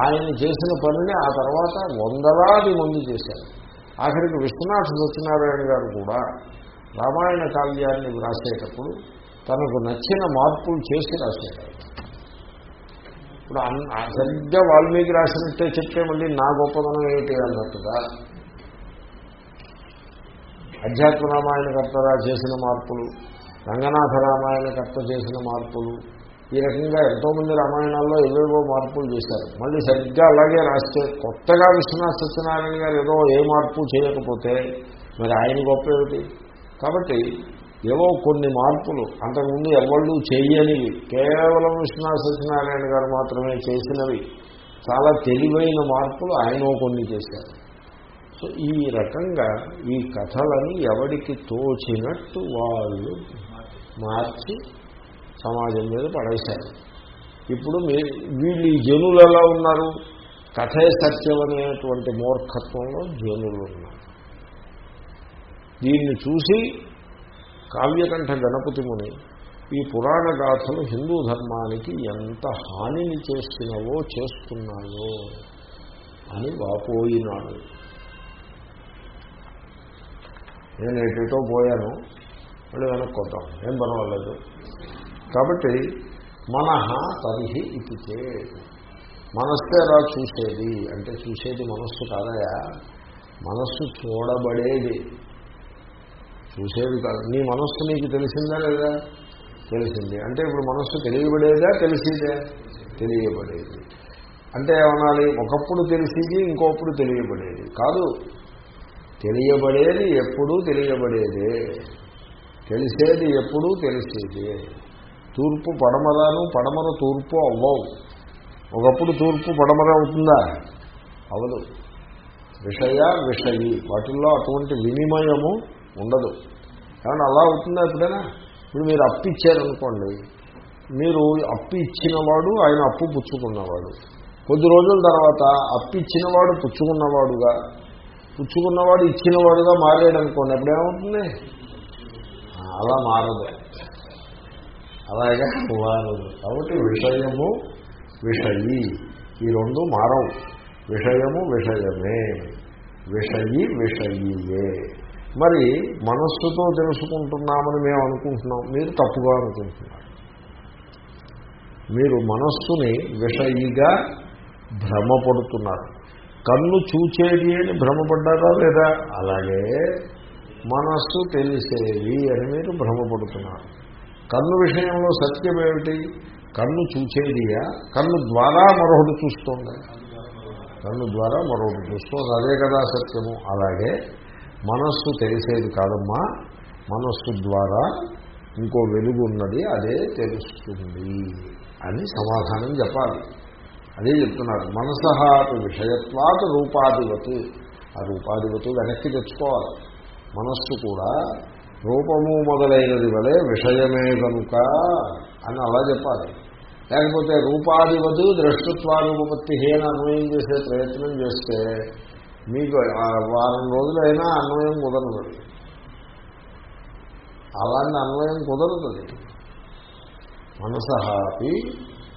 ఆయన చేసిన పనిని ఆ తర్వాత వందలాది మంది చేశారు. ఆఖరికి విశ్వనాథ సత్యనారాయణ గారు కూడా రామాయణ కావ్యాన్ని వ్రాసేటప్పుడు తనకు నచ్చిన మార్పులు చేసి రాశాడు ఇప్పుడు అన్- ఆ సరిగ్గా వాల్మీకి రాసినట్టే చెప్తే మళ్ళీ నా గొప్పదనం ఏమిటి అన్నట్టుగా అధ్యాత్మ రామాయణకర్త చేసిన మార్పులు రంగనాథ రామాయణకర్త చేసిన మార్పులు ఈ రకంగా ఎంతోమంది రామాయణాల్లో ఏవేవో మార్పులు చేశారు. మళ్ళీ సరిగ్గా అలాగే రాస్తే కొత్తగా విశ్వనాథ సత్యనారాయణ గారు ఏదో ఏ మార్పు చేయకపోతే మరి ఆయన గొప్ప ఏమిటి? కాబట్టి ఏవో కొన్ని మార్పులు అంతకుముందు ఎవళ్ళు చేయనివి కేవలం విశ్వనాథ సత్యనారాయణ గారు మాత్రమే చేసినవి చాలా తెలివైన మార్పులు ఆయన కొన్ని చేశారు. సో ఈ రకంగా ఈ కథలని ఎవడికి తోచినట్టు వాళ్ళు మార్చి సమాజం మీద పడేశారు. ఇప్పుడు మీ వీళ్ళు ఈ జనులు ఎలా ఉన్నారు? కథే సత్యం అనేటువంటి మూర్ఖత్వంలో జనులు ఉన్నారు. దీన్ని చూసి కావ్యకంఠ గణపతి ముని ఈ పురాణ గాథలు హిందూ ధర్మానికి ఎంత హానిని చేస్తున్నవో చేస్తున్నాయో అని వాపోయినాడు. నేను ఎటుతో పోయాను మళ్ళీ వెనక్కి వద్దాం. ఏం పర్వాలేదు. కాబట్టి మనహ తరిహి ఇది చేదు మనస్సే రా చూసేది? అంటే చూసేది మనస్సు కాదయా? మనస్సు చూడబడేది. చూసేది కాదు. నీ మనస్సు నీకు తెలిసిందా లేదా? తెలిసింది. అంటే ఇప్పుడు మనస్సు తెలియబడేదా? తెలిసేదే? తెలియబడేది. అంటే ఏమనాలి? ఒకప్పుడు తెలిసేది ఇంకొప్పుడు తెలియబడేది. కాదు. తెలియబడేది ఎప్పుడూ తెలియబడేదే. తెలిసేది ఎప్పుడూ తెలిసేదే. తూర్పు పడమరాను పడమర తూర్పు అవ్వవు. ఒకప్పుడు తూర్పు పడమర అవుతుందా అవదు. విషయ విషయి. వాటిల్లో అటువంటి వినిమయము ఉండదు. ఏమన్నా అలా అవుతుందా ఎప్పుడైనా? ఇప్పుడు మీరు అప్పు ఇచ్చారనుకోండి. మీరు అప్పు ఇచ్చినవాడు ఆయన అప్పు పుచ్చుకున్నవాడు. కొద్ది రోజుల తర్వాత అప్పు ఇచ్చినవాడు పుచ్చుకున్నవాడుగా పుచ్చుకున్నవాడు ఇచ్చినవాడుగా మారాడు అనుకోండి అప్పుడేమవుతుంది అలా మారదు. అలాగే మారదు కాబట్టి విషయము విషయి. ఈ రెండు మారవు. విషయము విషయమే. విషయి విషయీయే. మరి మనస్సుతో తెలుసుకుంటున్నామని మేము అనుకుంటున్నాం. మీరు తప్పుగా అనుకుంటున్నారు. మీరు మనస్సుని విషయిగా భ్రమపడుతున్నారు. కన్ను చూచేది అని భ్రమపడ్డారా లేదా? అలాగే మనస్సు తెలిసేది అని మీరు భ్రమపడుతున్నారు. కన్ను విషయంలో సత్యం ఏమిటి కన్ను చూచేదియా? కన్ను ద్వారా మరొకటి చూస్తుంది? కన్ను ద్వారా మరొకటి చూస్తుంది. అదే కదా సత్యము. అలాగే మనస్సు తెలిసేది కాదమ్మా. మనస్సు ద్వారా ఇంకో వెలుగు ఉన్నది అదే తెలుస్తుంది అని సమాధానం చెప్పాలి. అదే చెప్తున్నారు. మనసహాటు విషయత్వాత రూపాధిపతి ఆ రూపాధిపతి వెనక్కి తెచ్చుకోవాలి. మనస్సు కూడా రూపము మొదలైనది వలె విషయమే కనుక అని అలా చెప్పాలి. లేకపోతే రూపాదివదు ద్రష్టత్వానుపత్తి హేన అన్వయం చేసే ప్రయత్నం చేస్తే మీకు వారం రోజులైనా అన్వయం కుదరదు. అలాంటి అన్వయం కుదరదు. మనసహాపి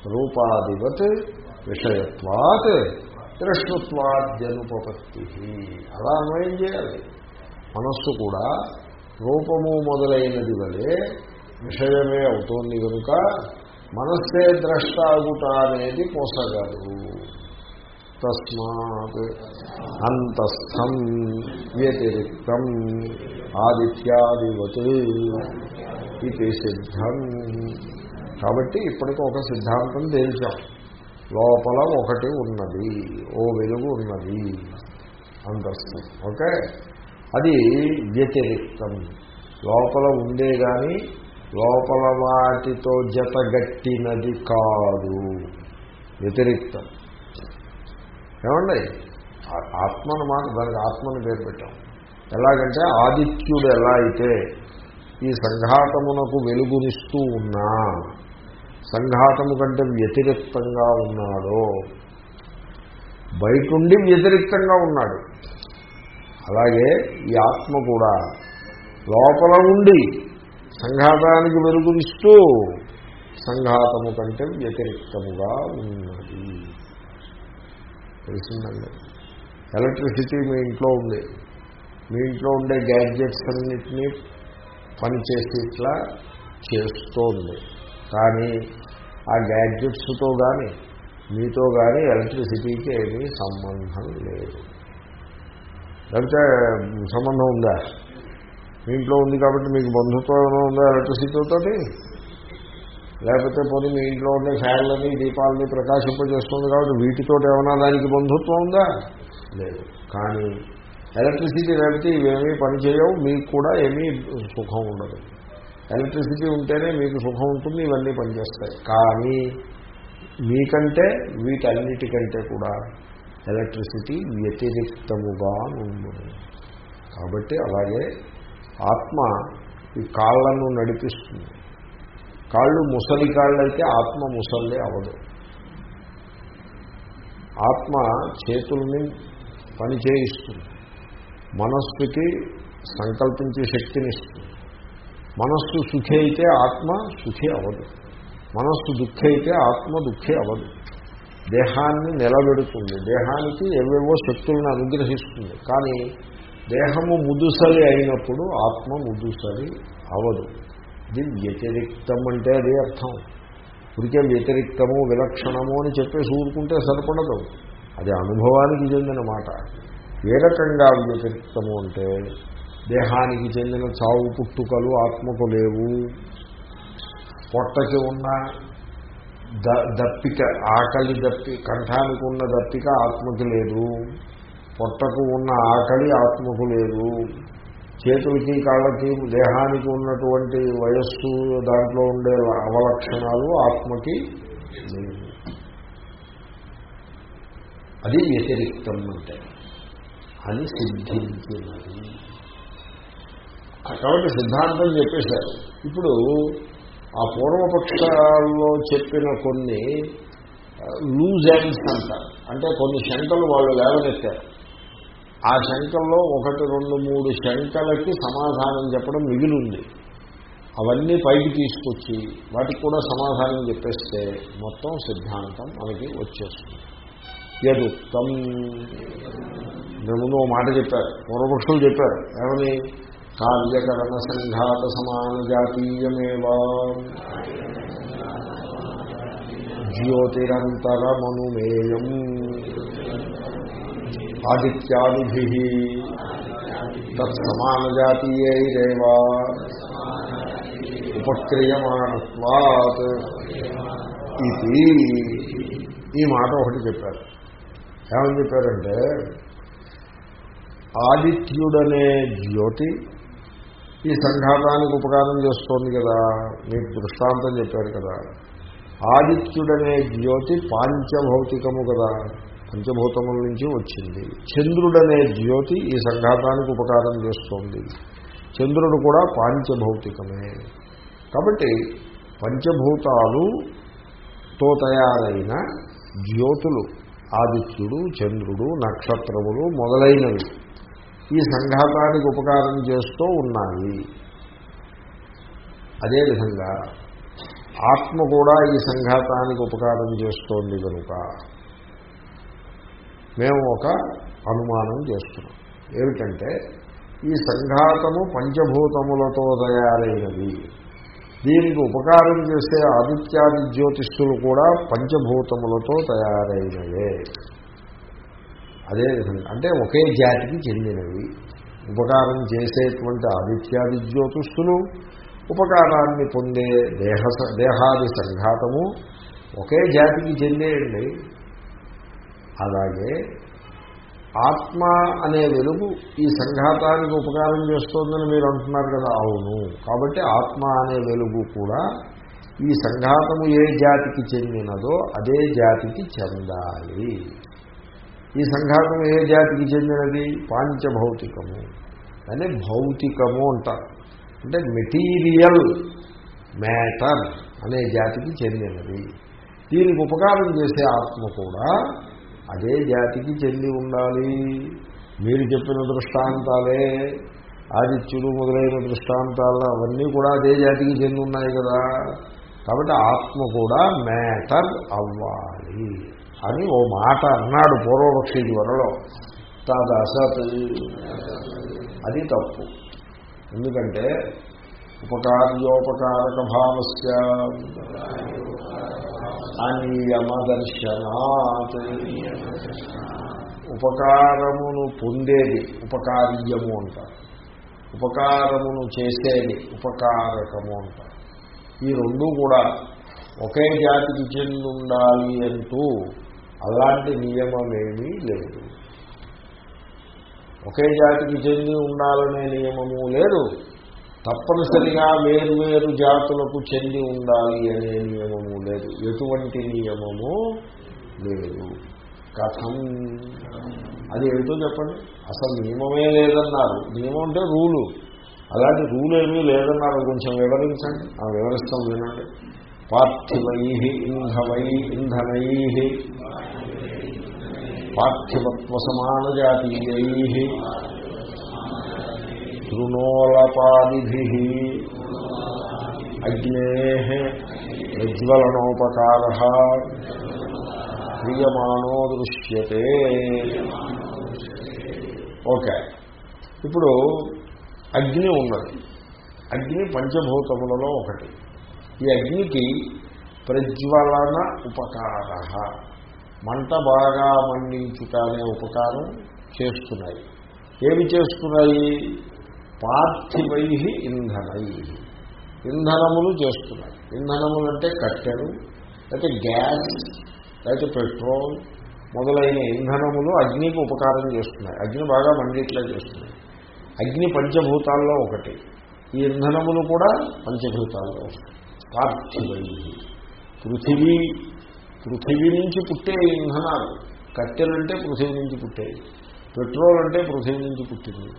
రూపాధివత్ విషయత్వాత్ దృష్టత్వాద్యనుపపత్తి అలా అన్వయం చేయాలి. మనస్సు కూడా రూపము మొదలైనది వలె విషయమే అవుతోంది కనుక మనస్సే ద్రష్టాగుట అనేది పోసగలదు తస్మాత్ అంతస్థం వ్యతిరిక్తం ఆదిత్యాదివత్ ఇది సిద్ధం. కాబట్టి ఇప్పటికి ఒక సిద్ధాంతం తేల్చాం. లోపల ఒకటి ఉన్నది ఓ వెలుగు ఉన్నది అంతస్థం. ఓకే? అది వ్యతిరిక్తం లోపల ఉండే కానీ లోపల వాటితో జతగట్టినది కాదు. వ్యతిరిక్తం ఏమండి? ఆత్మను మాట దానికి ఆత్మను పేరు పెట్టాం. ఎలాగంటే ఆదిత్యుడు ఎలా అయితే ఈ సంఘాతమునకు వెలుగునిస్తూ ఉన్నా సంఘాతము కంటే వ్యతిరిక్తంగా ఉన్నాడో బయటుండి వ్యతిరిక్తంగా ఉన్నాడు. అలాగే ఈ ఆత్మ కూడా లోపల ఉండి సంఘాతానికి వెలుగునిస్తూ సంఘాతము కంటే వ్యతిరేక్తముగా ఉన్నది. తెలిసిందండి. ఎలక్ట్రిసిటీ మీ ఇంట్లో ఉంది. మీ ఇంట్లో ఉండే గ్యాడ్జెట్స్ అన్నింటినీ పనిచేసి ఇట్లా చేస్తోంది. కానీ ఆ గ్యాడ్జెట్స్తో కానీ మీతో కానీ ఎలక్ట్రిసిటీకి ఏమీ సంబంధం లేదు. లేకపోతే సంబంధం ఉందా? మీ ఇంట్లో ఉంది కాబట్టి మీకు బంధుత్వం ఉందా ఎలక్ట్రిసిటీతో లేకపోతే పోనీ మీ ఇంట్లో ఉండే ఫ్యాన్లని దీపాలని ప్రకాశింపజేస్తుంది కాబట్టి వీటితో ఏమైనా దానికి బంధుత్వం ఉందా? లేదు. కానీ ఎలక్ట్రిసిటీ లేకపోతే ఇవేమీ పనిచేయవు మీకు కూడా ఏమీ సుఖం ఉండదు. ఎలక్ట్రిసిటీ ఉంటేనే మీకు సుఖం ఉంటుంది ఇవన్నీ పనిచేస్తాయి. కానీ మీకంటే వీటన్నిటికంటే కూడా ఎలక్ట్రిసిటీ వ్యతిరిక్తముగా ఉంటుంది కాబట్టి అలాగే ఆత్మ ఈ కాళ్ళను నడిపిస్తుంది. కాళ్ళు ముసలి కాళ్ళు అయితే ఆత్మ ముసల్లే అవదు ఆత్మ చేతుల్ని పని చేయిస్తుంది. మనస్సుకి సంకల్పించే శక్తిని ఇస్తుంది. మనస్సు సుఖి అయితే ఆత్మ సుఖి అవ్వదు. మనస్సు దుఃఖి అయితే ఆత్మ దుఃఖి అవ్వదు. దేహాన్ని నిలబెడుతుంది. దేహానికి ఏవేవో శక్తులను అనుగ్రహిస్తుంది. కానీ దేహము ముదుసలి అయినప్పుడు ఆత్మ ముదుసలి అవదు. ఇది వ్యతిరిక్తం అంటే అదే అర్థం. ఇప్పటికే వ్యతిరిక్తము విలక్షణము అని చెప్పేసి ఊరుకుంటే సరిపడదు. అది అనుభవానికి చెందిన మాట. ఏ రకంగా వ్యతిరిక్తము అంటే దేహానికి చెందిన చావు పుట్టుకలు ఆత్మకు లేవు. పొట్టకి ఉన్న దప్పిక ఆకలి దప్పి కంఠానికి ఉన్న దప్పిక ఆత్మకి లేదు. పొట్టకు ఉన్న ఆకలి ఆత్మకు లేదు. చేతులకి కాళ్ళకి దేహానికి ఉన్నటువంటి వయస్సు దాంట్లో ఉండే అవలక్షణాలు ఆత్మకి లేవు అది వ్యతిరిక్తం అంటే. అని సిద్ధించినది. కాబట్టి సిద్ధాంతం చెప్పేశారు. ఇప్పుడు ఆ పూర్వపక్షాల్లో చెప్పిన కొన్ని లూజ్ ఎండ్స్ అంటారు. అంటే కొన్ని శంకలు వాళ్ళు లేవనెత్తారు. ఆ శంకల్లో ఒకటి రెండు మూడు శంకలకి సమాధానం చెప్పడం మిగిలింది. అవన్నీ పైకి తీసుకొచ్చి వాటికి కూడా సమాధానం చెప్పేస్తే మొత్తం సిద్ధాంతం మనకి వచ్చేస్తుంది. యదుక్తం. మేము ముందు మాట చెప్పారు. పూర్వపక్షులు చెప్పారు. ఏమని? కార్యకరణ సంఘాత సమాన జాతీయమేవా జ్యోతిరంతరమనుమేయం ఆదిత్యాదిభి తత్సమానజాతీయైరేవా. ఉపక్రియమాణత్వాత్ ఇది ఈ మాట ఒకటి చెప్పారు. ఏమని చెప్పారంటే ఆదిత్యుడనే జ్యోతి ఈ సంఘాతానికి ఉపకారం చేస్తోంది కదా. మీకు దృష్టాంతం చెప్పారు కదా. ఆదిత్యుడనే జ్యోతి పాంచభౌతికము కదా. పంచభూతముల నుంచి వచ్చింది. చంద్రుడనే జ్యోతి ఈ సంఘాతానికి ఉపకారం చేస్తోంది. చంద్రుడు కూడా పాంచభౌతికమే. కాబట్టి పంచభూతాలుతో తయారైన జ్యోతులు ఆదిత్యుడు చంద్రుడు నక్షత్రములు మొదలైనవి. ఈ సంఘాతానికి ఉపకారం చేస్తూ ఉన్నాయి. అదేవిధంగా ఆత్మ కూడా ఈ సంఘాతానికి ఉపకారం చేస్తోంది కనుక మేము ఒక అనుమానం చేస్తున్నాం. ఏమిటంటే ఈ సంఘాతము పంచభూతములతో తయారైనది. దీనికి ఉపకారం చేసే ఆదిత్యాది జ్యోతిష్ఠులు కూడా పంచభూతములతో తయారైనవే. అదేవిధంగా అంటే ఒకే జాతికి చెందినవి. ఉపకారం చేసేటువంటి ఆదిత్యాది జ్యోతిష్ఠులు ఉపకారాన్ని పొందే దేహ దేహాది సంఘాతము ఒకే జాతికి చెందేయండి. అలాగే ఆత్మ అనే వెలుగు ఈ సంఘాతానికి ఉపకారం చేస్తోందని మీరు అంటున్నారు కదా అవును. కాబట్టి ఆత్మ అనే వెలుగు కూడా ఈ సంఘాతము ఏ జాతికి చెందినదో అదే జాతికి చెందాలి. ఈ సంఘాతం ఏ జాతికి చెందినది? పాంచభౌతికము. అని భౌతికము అంటారు. అంటే మెటీరియల్ మ్యాటర్ అనే జాతికి చెందినది. దీనికి ఉపకారం చేసే ఆత్మ కూడా అదే జాతికి చెంది ఉండాలి. మీరు చెప్పిన దృష్టాంతాలే ఆదిత్యుడు మొదలైన దృష్టాంతాలు అవన్నీ కూడా అదే జాతికి చెంది ఉన్నాయి కదా. కాబట్టి ఆత్మ కూడా మ్యాటర్ అవ్వాలి. అని ఓ మాట అన్నాడు పూర్వపక్షి జ్వరలో తదసత్ అది తప్పు. ఎందుకంటే ఉపకార్యోపకారక భావస్య అనియమదర్శనాత్. ఉపకారమును పొందేది ఉపకార్యము అంటారు. ఉపకారమును చేసేది ఉపకారకము అంటారు. ఈ రెండు కూడా ఒకే జాతికి చెంది ఉండాలి అంటూ అలాంటి నియమమేమీ లేదు. ఒకే జాతికి చెంది ఉండాలనే నియమము లేదు. తప్పనిసరిగా వేరువేరు జాతులకు చెంది ఉండాలి అనే నియమము లేదు. ఎటువంటి నియమము లేదు. కథం. అది ఏమిటో చెప్పండి. అసలు నియమమే లేదన్నారు. నియమం అంటే రూలు. అలాంటి రూల్ ఏమీ లేదన్నారు. కొంచెం వివరించండి. ఆ వివరిస్తాం వినండి. పార్థివై ఇంధవై ఇంధనై పార్థివత్వ సమానజాతీయై తృణోలపాదిభి అగ్నే ప్రజ్వలనోపకార క్రియమాణో దృశ్యతే. ఓకే. ఇప్పుడు అగ్ని ఉన్నది. అగ్ని పంచభూతములలో ఒకటి. ఈ అగ్నికి ప్రజ్వలన ఉపకార. మంట బాగా మండించుట అనే ఉపకారం చేస్తున్నాయి. ఏమి చేస్తున్నాయి? పార్థివై ఇంధనై. ఇంధనములు చేస్తున్నాయి. ఇంధనములు అంటే కట్టెలు లేకపోతే గ్యాస్ లేకపోతే పెట్రోల్ మొదలైన ఇంధనములు అగ్నికి ఉపకారం చేస్తున్నాయి. అగ్ని బాగా మండిట్లా చేస్తున్నాయి. అగ్ని పంచభూతాల్లో ఒకటి. ఈ ఇంధనములు కూడా పంచభూతాల్లో ఒకటి. పార్థివై. పృథివీ పృథివీ నుంచి పుట్టే ఇంధనాలు. కట్టెలంటే పృథివీ నుంచి పుట్టేవి పెట్రోల్ అంటే పృథివీ నుంచి పుట్టింది.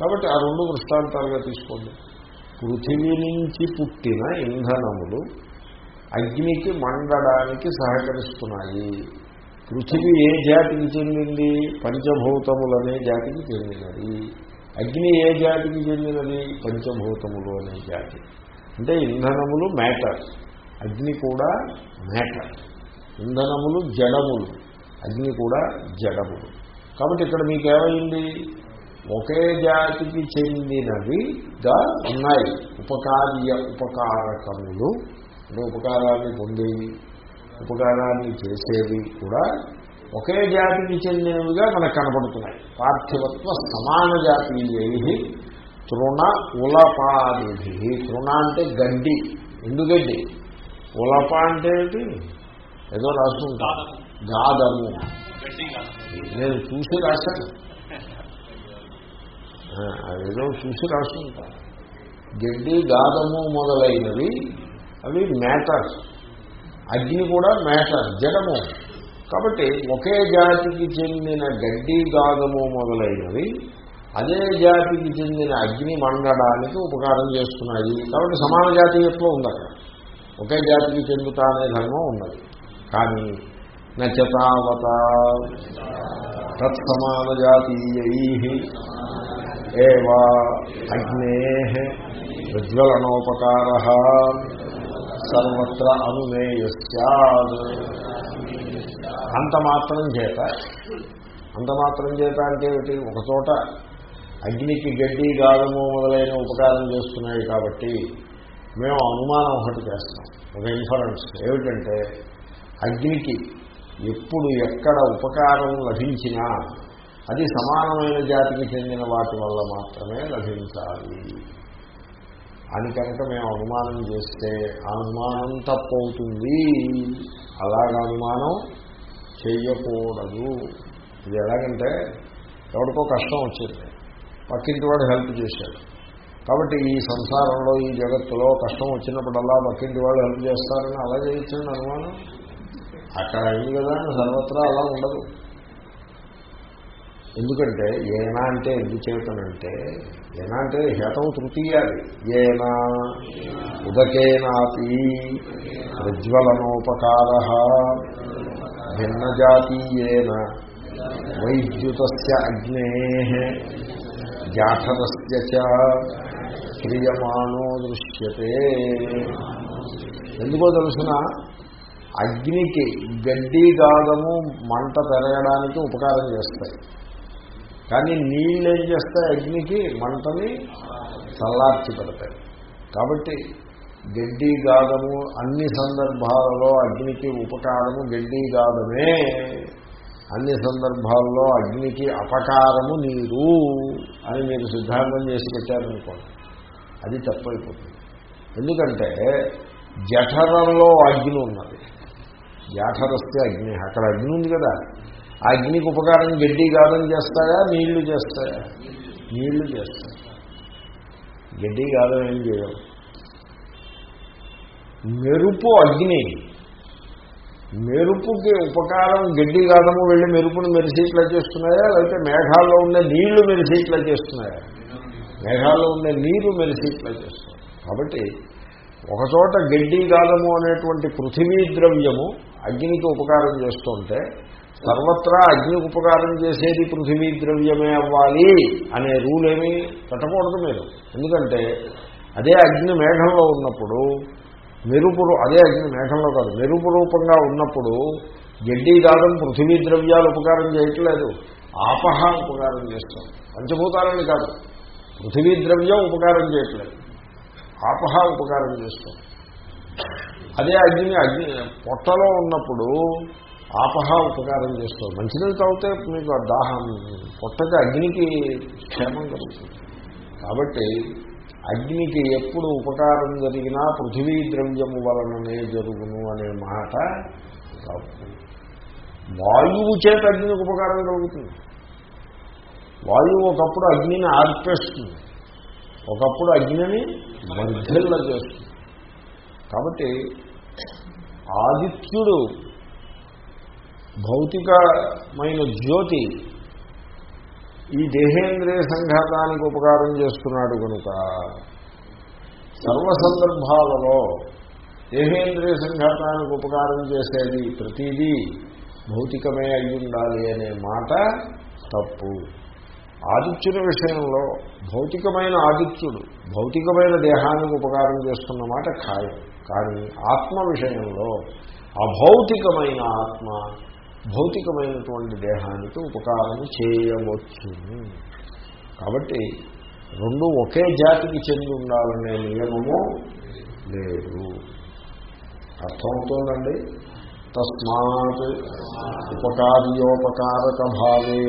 కాబట్టి ఆ రెండు దృష్టాంతాలుగా తీసుకోండి. పృథివీ నుంచి పుట్టిన ఇంధనములు అగ్నికి మండడానికి సహకరిస్తున్నాయి. పృథివీ ఏ జాతికి చెందింది? పంచభూతములనే జాతికి చెందినది. అగ్ని ఏ జాతికి చెందినది? పంచభూతములు అనే జాతి. అంటే ఇంధనములు మ్యాటర్. అగ్ని కూడా మ్యాటర్. ఇంధనములు జడములు. అగ్ని కూడా జడములు కాబట్టి ఇక్కడ మీకేమైంది? ఒకే జాతికి చెందినవిగా ఉన్నాయి. ఉపకార్య ఉపకారకములు. అంటే ఉపకారాన్ని పొందేవి ఉపకారాన్ని చేసేవి కూడా ఒకే జాతికి చెందినవిగా మనకు కనపడుతున్నాయి పార్థివత్వ సమాన జాతీయై తృణ ఉలపాది తృణ అంటే గడ్డి. ఎండుగడ్డి ఉలప అంటే ఏంటి? ఏదో రాసుకుంటా. గాదము నేను చూసి రాశాను. అదేదో చూసి రాసుకుంటా. గడ్డి గాదము మొదలైనవి అవి మ్యాటర్ అగ్ని కూడా మ్యాటర్ జడము. కాబట్టి ఒకే జాతికి చెందిన గడ్డి గాదము మొదలైనవి అదే జాతికి చెందిన అగ్ని మండడానికి ఉపకారం చేస్తున్నాయి. కాబట్టి సమాన జాతీయత్వం ఉంది అక్కడ ఒకే జాతికి చెందుతా అనే ధర్మం ఉన్నది కానీ నచతావత తత్సమానజాతీయై ఏవా అగ్నే ప్రజ్వలనోపకార సర్వత్ర అనుమేయ సద్ అంత మాత్రం చేత. అంత మాత్రం చేత అంటే ఏమిటి? ఒక చోట అగ్నికి గడ్డి గాదము మొదలైన ఉపకారం చేస్తున్నాయి కాబట్టి మేము అనుమానం ఒకటి చేస్తాం ఒక ఇన్ఫరెన్స్ ఏమిటంటే అగ్నికి ఎప్పుడు ఎక్కడ ఉపకారం లభించినా అది సమానమైన జాతికి చెందిన వాటి వల్ల మాత్రమే లభించాలి. అని కనుక మేము అనుమానం చేస్తే అనుమానం తప్పవుతుంది. అలాగ అనుమానం చేయకూడదు. ఇది ఎలాగంటే ఎవరికో కష్టం వచ్చింది. పక్కింటి వాడు హెల్ప్ చేశాడు. కాబట్టి ఈ సంసారంలో ఈ జగత్తులో కష్టం వచ్చినప్పుడల్లా పక్కింటి వాళ్ళు హెల్ప్ చేస్తారని అలా చేయించండి అనుమానం? అక్కడ అయింది కదా సర్వత్రా అలా ఉండదు. ఎందుకంటే ఏనా అంటే ఎందుకు చేతనంటే ఏనా అంటే హేతం తృతీయాలి ఏనా ఉదకేనాపి ప్రజ్వలనోపకార భిన్నజాతీయేన వైద్యుత అగ్నే జాఠరస్ క్రియమాణో దృశ్యతే. ఎందుకో తెలుసిన? అగ్నికి గడ్డి గాదము మంట పెరగడానికి ఉపకారం చేస్తాయి. కానీ నీళ్ళు ఏం చేస్తాయి అగ్నికి? మంటని చల్లార్చి పెడతాయి. కాబట్టి గడ్డి గాదము అన్ని సందర్భాలలో అగ్నికి ఉపకారము గడ్డి గాదమే. అన్ని సందర్భాల్లో అగ్నికి అపకారము నీరు అని మీరు సిద్ధాంతం చేసి పెట్టారనుకోండి అది తప్పైపోతుంది. ఎందుకంటే జఠరంలో అగ్ని ఉన్నది. జాఠరస్తే అగ్ని. అక్కడ అగ్ని ఉంది కదా. ఆ అగ్నికి ఉపకారం గడ్డి గాదం చేస్తాయా నీళ్ళు చేస్తాయా? నీళ్ళు చేస్తాయి. గడ్డి గాదం ఏం చేయవు. మెరుపు అగ్ని. మెరుపుకి ఉపకారం గడ్డి గాదము వెళ్ళి మెరుపును మెరిసేట్లా చేస్తున్నాయా లేకపోతే మేఘాల్లో ఉండే నీళ్ళు మెరిసేట్లా చేస్తున్నాయా? మేఘాల్లో ఉండే నీరు మెరిసేట్లా చేస్తున్నాయి? కాబట్టి ఒకచోట గడ్డి గాదము అనేటువంటి పృథివీ ద్రవ్యము అగ్నికి ఉపకారం చేస్తుంటే సర్వత్రా అగ్నికి ఉపకారం చేసేది పృథివీ ద్రవ్యమే అవ్వాలి అనే రూల్ ఏమీ పెట్టకూడదు మీరు. ఎందుకంటే అదే అగ్ని మేఘంలో ఉన్నప్పుడు మెరుపు అదే అగ్ని మేఘంలో కాదు మెరుపు రూపంగా ఉన్నప్పుడు గడ్డి గాదం పృథివీ ద్రవ్యాలు ఉపకారం చేయట్లేదు. ఆపహ ఉపకారం చేస్తాం. పంచభూతాలని కాదు. పృథివీ ద్రవ్యం ఉపకారం చేయట్లేదు. ఆపహ ఉపకారం చేస్తాం. అదే అగ్ని అగ్ని పొట్టలో ఉన్నప్పుడు ఆపహ ఉపకారం చేస్తారు మంచినీళ్ళు తాగితే మీకు ఆ దాహం పొట్టకి అగ్నికి క్షేమం కలుగుతుంది. కాబట్టి అగ్నికి ఎప్పుడు ఉపకారం జరిగినా పృథివీ ద్రవ్యము వలననే జరుగును అనే మాట తప్పు వాయువు చేత అగ్నికి ఉపకారం కలుగుతుంది. వాయువు ఒకప్పుడు అగ్నిని ఆర్పేస్తుంది. ఒకప్పుడు అగ్నిని మధ్యలో చేస్తుంది. కాబట్టి ఆదిత్యుడు భౌతికమైన జ్యోతి ఈ దేహేంద్రియ సంఘాతానికి ఉపకారం చేస్తున్నాడు కనుక సర్వ సందర్భాలలో దేహేంద్రియ సంఘాతానికి ఉపకారం చేసేది ప్రతిదీ భౌతికమే అయి ఉండాలి అనే మాట తప్పు. ఆదిత్యుని విషయంలో భౌతికమైన ఆదిత్యుడు భౌతికమైన దేహానికి ఉపకారం చేస్తున్న మాట ఖాయం. కానీ ఆత్మ విషయంలో అభౌతికమైన ఆత్మ భౌతికమైనటువంటి దేహానికి ఉపకారం చేయవచ్చు. కాబట్టి రెండు ఒకే జాతికి చెంది ఉండాలనే నియమము లేదు. అర్థమవుతోందండి? తస్మాత్ ఉపకార్యోపకారక భావే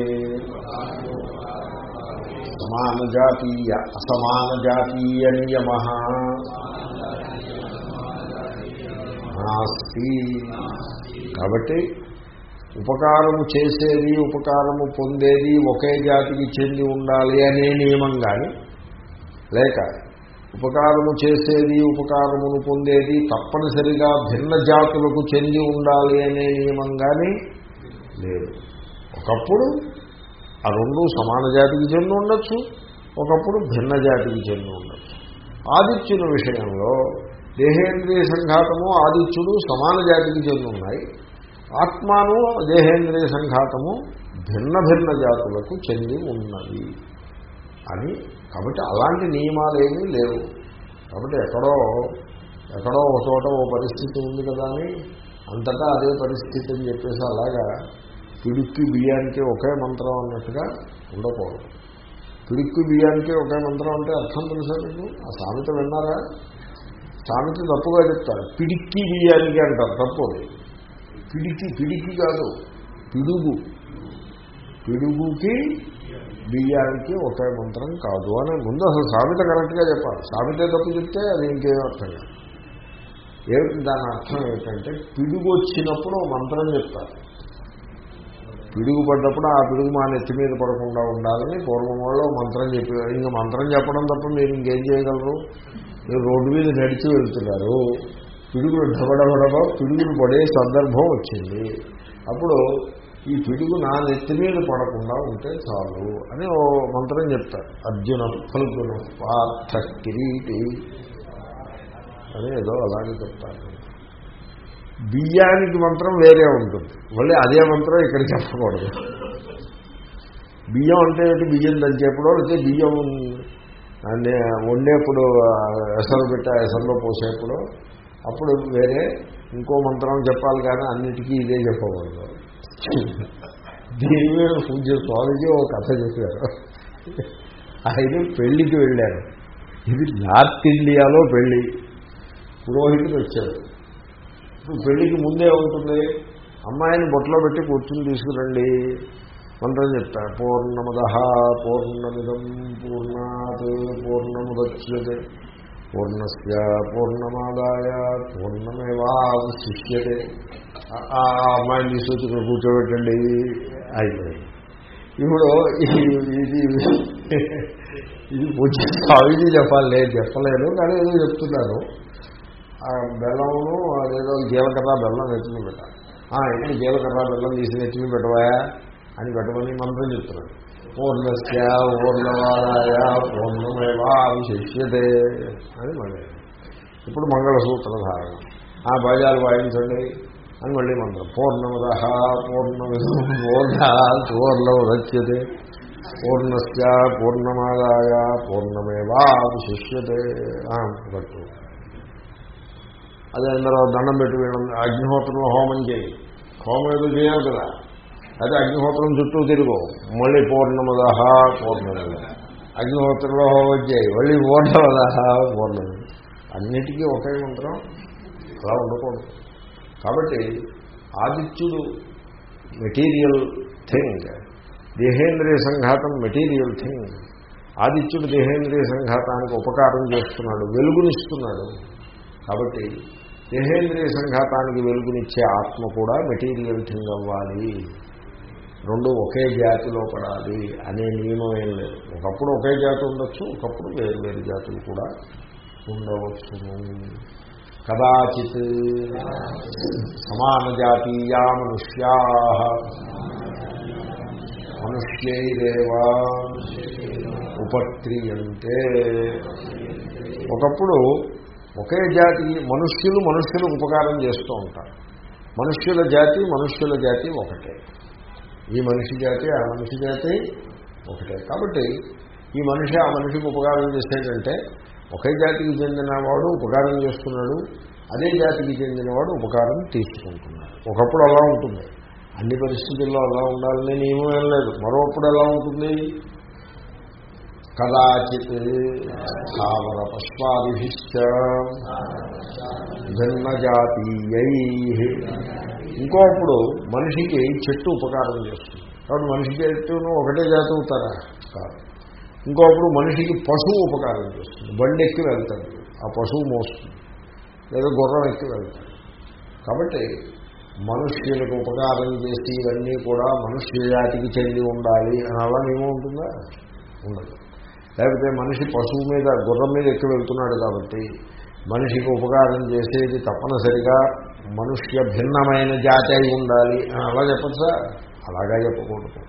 సమాన జాతీయ అసమాన జాతీయ నియమ. నాస్తి. కాబట్టి ఉపకారము చేసేది ఉపకారము పొందేది ఒకే జాతికి చెంది ఉండాలి అనే నియమం కానీ లేక ఉపకారము చేసేది ఉపకారమును పొందేది తప్పనిసరిగా భిన్న జాతులకు చెంది ఉండాలి అనే నియమం కానీ లేదు. ఒకప్పుడు ఆ రెండు సమాన జాతికి చెంది ఉండొచ్చు ఒకప్పుడు భిన్న జాతికి చెంది ఉండొచ్చు. ఆదిత్యుని విషయంలో దేహేంద్రియ సంఘాతము ఆదిత్యుడు సమాన జాతికి చెంది ఉన్నాయి ఆత్మాను దేహేంద్రియ సంఘాతము భిన్న భిన్న జాతులకు చెంది ఉన్నది. అని కాబట్టి అలాంటి నియమాలేమీ లేవు. కాబట్టి ఎక్కడో ఎక్కడో ఒక చోట ఓ పరిస్థితి ఉంది కదా అని అంతటా అదే పరిస్థితి అని చెప్పేసి అలాగా పిడిక్కి బియ్యానికి ఒకే మంత్రం అన్నట్టుగా ఉండకూడదు. పిడిక్కి బియ్యానికి ఒకే మంత్రం అంటే అర్థం తెలుసా మీకు? ఆ సామెత విన్నారా? సామెత తప్పుగా చెప్తారు. పిడిక్కి బియ్యానికి అంటారు తప్పు పిడికి పిడికి కాదు పిడుగు. పిడుగుకి బియ్యానికి ఒకే మంత్రం కాదు అని ముందు అసలు సామెత కరెక్ట్గా చెప్పాలి. సామెతే తప్పు చెప్తే అది ఇంకేం అర్థం కాదు. ఏమిటి దాని అర్థం ఏంటంటే పిడుగు వచ్చినప్పుడు మంత్రం చెప్తారు. పిడుగు పడ్డప్పుడు ఆ పిడుగు మా నెత్తి మీద పడకుండా ఉండాలని పూర్వం వాళ్ళు మంత్రం చెప్పి ఇంకా మంత్రం చెప్పడం తప్ప మీరు ఇంకేం చేయగలరు? మీరు రోడ్డు మీద నడిచి వెళ్తున్నారు. పిడుగులు ఢబడబడబ పిడుగులు పడే సందర్భం వచ్చింది. అప్పుడు ఈ పిడుగు నా నెత్తి మీద పడకుండా ఉంటే చాలు అని ఓ మంత్రం చెప్తారు. అర్జున ఫల్గుణ పార్థ కిరీటి అని ఏదో అలాగే చెప్తారు. బియ్యానికి మంత్రం వేరే ఉంటుంది. మళ్ళీ అదే మంత్రం ఇక్కడ చెప్పకూడదు. బియ్యం అంటే ఏంటి? బియ్యం దంచేప్పుడు లేకపోతే బియ్యం వండేప్పుడు ఎసరు పెట్ట ఎసరులో పోసేప్పుడు అప్పుడు వేరే ఇంకో మంత్రం చెప్పాలి కానీ అన్నిటికీ ఇదే చెప్పకూడదు. దీని మీద పూజ స్వామిజీ ఒక కథ చెప్పారు. ఆయన పెళ్ళికి వెళ్ళారు. ఇది నార్త్ ఇండియాలో పెళ్ళి. పురోహితుడు వచ్చాడు. ఇప్పుడు పెళ్ళికి ముందే ఉంటుంది అమ్మాయిని బొట్లో పెట్టి కూర్చుని తీసుకురండి. మంత్రం చెప్తారు పూర్ణముద పూర్ణమిదం పూర్ణాత్ పూర్ణముద్యతే. పూర్ణస్ పూర్ణమాదాయ పూర్ణమేవాశిష్యతే ఆ అమ్మాయిని తీసుకొచ్చి కూర్చోబెట్టండి. అయిపోయింది. ఇప్పుడు ఇది ఇది పూజ. ఇది చెప్పాలి లేదు చెప్పలేను కానీ ఏదో చెప్తున్నాను. ఆ బెల్లమును అదేదో జీలకర్ర బెల్లం ఎత్తుకుని పెట్టాలి. ఇప్పుడు జీలకర్ర బెల్లం తీసి ఎత్తుకుని పెట్టవా అని పెట్టమని మంత్రం చెప్తున్నాడు. పూర్ణస్య పూర్ణమాదాయ పూర్ణమేవా విశిష్యతే అని మళ్ళీ. ఇప్పుడు మంగళసూత్ర ధారణ ఆ బాజాలు వాయించండి అని మళ్ళీ మంత్రం. పూర్ణమద పూర్ణమిదం పూర్ణ పూర్ణముద్యతే పూర్ణస్య పూర్ణమాదాయ పూర్ణమేవా విశిష్యతే పట్టు అదే అందరూ దండం పెట్టి వీళ్ళం అగ్నిహోత్రంలో హోమం చేయి. హోమం ఏదో చేయాలి కదా. అదే అగ్నిహోత్రం చుట్టూ తిరుగు. మళ్ళీ పూర్ణమదహ పూర్ణముద అగ్నిహోత్రంలో వచ్చాయి మళ్ళీ పూర్ణమదహ పూర్ణముద అన్నిటికీ ఒకే మంత్రం. అలా ఉండకూడదు. కాబట్టి ఆదిత్యుడు మెటీరియల్ థింగ్. దేహేంద్రియ సంఘాతం మెటీరియల్ థింగ్. ఆదిత్యుడు దేహేంద్రియ సంఘాతానికి ఉపకారం చేస్తున్నాడు. వెలుగునిస్తున్నాడు. కాబట్టి దేహేంద్రియ సంఘాతానికి వెలుగునిచ్చే ఆత్మ కూడా మెటీరియల్ థింగ్ అవ్వాలి. రెండు ఒకే జాతిలో పడాలి అనే నియమం ఏం లేదు. ఒకప్పుడు ఒకే జాతి ఉండొచ్చు ఒకప్పుడు వేరు వేరు జాతులు కూడా ఉండవచ్చు కదాచిత్ సమాన జాతీయా మనుష్యా. మనుష్యైరేవా ఉపక్రియంతే ఒకప్పుడు ఒకే జాతి మనుష్యులు మనుష్యులకు ఉపకారం చేస్తూ ఉంటారు. మనుష్యుల జాతి మనుష్యుల జాతి ఒకటే. ఈ మనిషి జాతి ఆ మనిషి జాతి ఒకటే. కాబట్టి ఈ మనిషి ఆ మనిషికి ఉపకారం చేసేటంటే ఒకే జాతికి చెందినవాడు ఉపకారం చేస్తున్నాడు అదే జాతికి చెందినవాడు ఉపకారం తీసుకుంటున్నాడు. ఒకప్పుడు అలా ఉంటుంది. అన్ని పరిస్థితుల్లో అలా ఉండాలని నియమం ఏం లేదు. మరోప్పుడు ఎలా ఉంటుంది? కదాచిత్ స్థావర పశ్వాదిభిశ్చ భిన్న జాతీయై ఇంకోప్పుడు మనిషికి చెట్టు ఉపకారం చేస్తుంది. కాబట్టి మనిషి చెట్టును ఒకటే జాతి అవుతారా? కాదు. ఇంకోప్పుడు మనిషికి పశువు ఉపకారం చేస్తుంది. బండి ఎక్కి వెళ్తాడు. ఆ పశువు మోస్తుంది. లేదా గుర్రం ఎక్కి వెళ్తాడు. కాబట్టి మనుష్యులకు ఉపకారం చేసి ఇవన్నీ కూడా మనుష్య జాతికి చెంది ఉండాలి అని అలా ఏమవుతుందా ఉండదు. లేకపోతే మనిషి పశువు మీద గుర్రం మీద ఎక్కి వెళ్తున్నాడు కాబట్టి మనిషికి ఉపకారం చేసేది తప్పనిసరిగా మనుష్య భిన్నమైన జాతి అయి ఉండాలి అని అలా చెప్పచ్చా? అలాగా చెప్పకూడదు.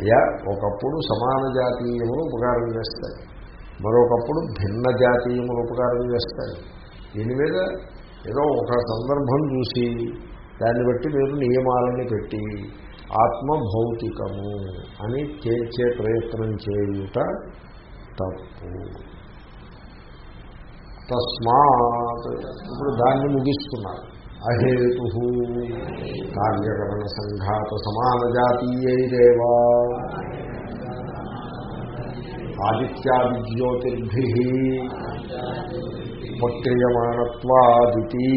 అయ్యా ఒకప్పుడు సమాన జాతీయములు ఉపకారం చేస్తాయి. మరొకప్పుడు భిన్న జాతీయములు ఉపకారం చేస్తాయి. దీని మీద ఏదో ఒక సందర్భం చూసి దాన్ని బట్టి మీరు నియమాలని పెట్టి ఆత్మ భౌతికము అని చేర్చే ప్రయత్నం చేయుట తప్పు. తస్మాత్. ఇప్పుడు దాన్ని ముగిస్తున్నారు. అహేతు. కార్యకరణ సంఘాత సమాన జాతీయైరేవా ఆదిత్యాదిజ్యోతిర్భి ఉపక్రియమాణత్వాదితి